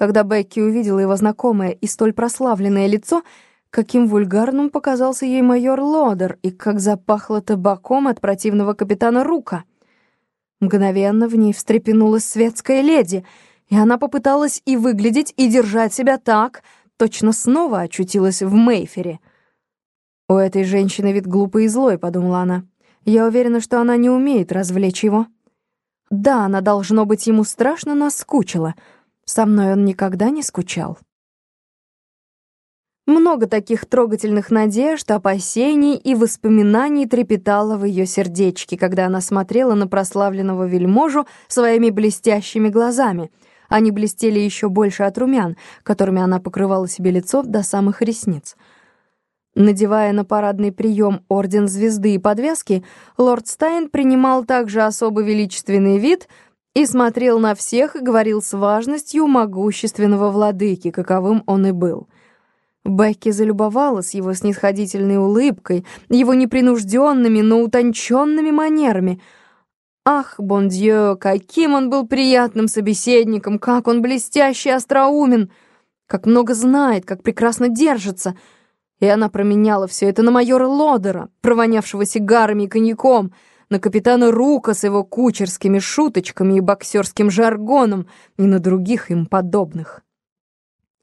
Когда Бекки увидела его знакомое и столь прославленное лицо, каким вульгарным показался ей майор Лодер и как запахло табаком от противного капитана Рука. Мгновенно в ней встрепенулась светская леди, и она попыталась и выглядеть, и держать себя так, точно снова очутилась в Мейфере. «У этой женщины вид глупый и злой», — подумала она. «Я уверена, что она не умеет развлечь его». Да, она, должно быть, ему страшно наскучила. Со мной он никогда не скучал. Много таких трогательных надежд, опасений и воспоминаний трепетало в ее сердечке, когда она смотрела на прославленного вельможу своими блестящими глазами. Они блестели еще больше от румян, которыми она покрывала себе лицо до самых ресниц. Надевая на парадный прием орден звезды и подвески, лорд Стайн принимал также особо величественный вид и смотрел на всех и говорил с важностью могущественного владыки, каковым он и был — Бекки залюбовалась его снисходительной улыбкой, его непринужденными, но утонченными манерами. Ах, бондье, каким он был приятным собеседником, как он блестящий остроумен, как много знает, как прекрасно держится. И она променяла все это на майора Лодера, провонявшего сигарами и коньяком, на капитана Рука с его кучерскими шуточками и боксерским жаргоном и на других им подобных.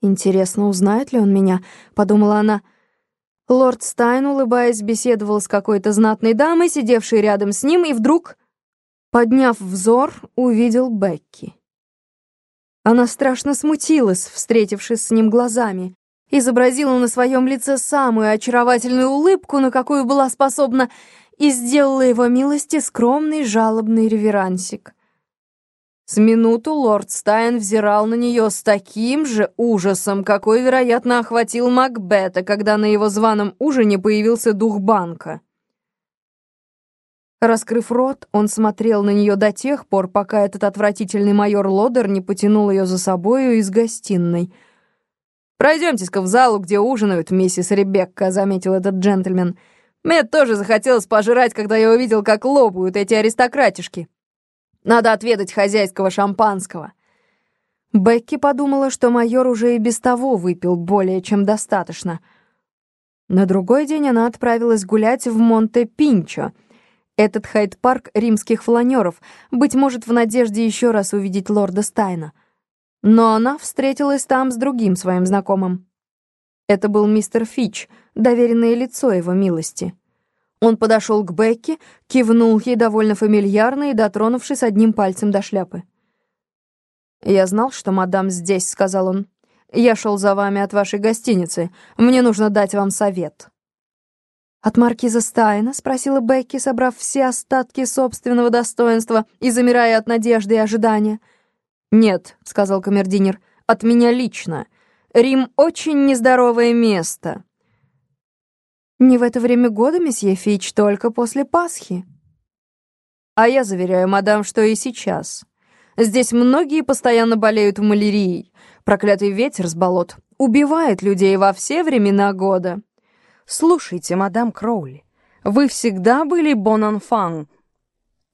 «Интересно, узнает ли он меня?» — подумала она. Лорд Стайн, улыбаясь, беседовал с какой-то знатной дамой, сидевшей рядом с ним, и вдруг, подняв взор, увидел Бекки. Она страшно смутилась, встретившись с ним глазами, изобразила на своем лице самую очаровательную улыбку, на какую была способна, и сделала его милости скромный жалобный реверансик. С минуту лорд Стайн взирал на нее с таким же ужасом, какой, вероятно, охватил Макбета, когда на его званом ужине появился дух банка. Раскрыв рот, он смотрел на нее до тех пор, пока этот отвратительный майор Лодер не потянул ее за собою из гостиной. «Пройдемте-ка в залу, где ужинают миссис Ребекка», — заметил этот джентльмен. «Мне тоже захотелось пожрать, когда я увидел, как лопают эти аристократишки». Надо отведать хозяйского шампанского». Бекки подумала, что майор уже и без того выпил более чем достаточно. На другой день она отправилась гулять в Монте-Пинчо, этот хайд-парк римских фланеров, быть может, в надежде еще раз увидеть лорда Стайна. Но она встретилась там с другим своим знакомым. Это был мистер Фич, доверенное лицо его милости. Он подошел к Бекке, кивнул ей довольно фамильярно и дотронувшись одним пальцем до шляпы. «Я знал, что мадам здесь», — сказал он. «Я шел за вами от вашей гостиницы. Мне нужно дать вам совет». «От маркиза Стайна?» — спросила Бекки, собрав все остатки собственного достоинства и замирая от надежды и ожидания. «Нет», — сказал камердинер, — «от меня лично. Рим — очень нездоровое место. Не в это время года, месье Фич, только после Пасхи. А я заверяю, мадам, что и сейчас. Здесь многие постоянно болеют малярией. Проклятый ветер с болот убивает людей во все времена года. Слушайте, мадам Кроули, вы всегда были бон-анфан,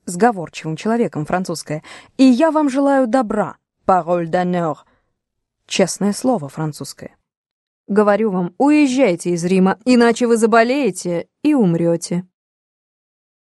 сговорчивым человеком французская, и я вам желаю добра, пароль d'honneur, честное слово французское. Говорю вам, уезжайте из Рима, иначе вы заболеете и умрете.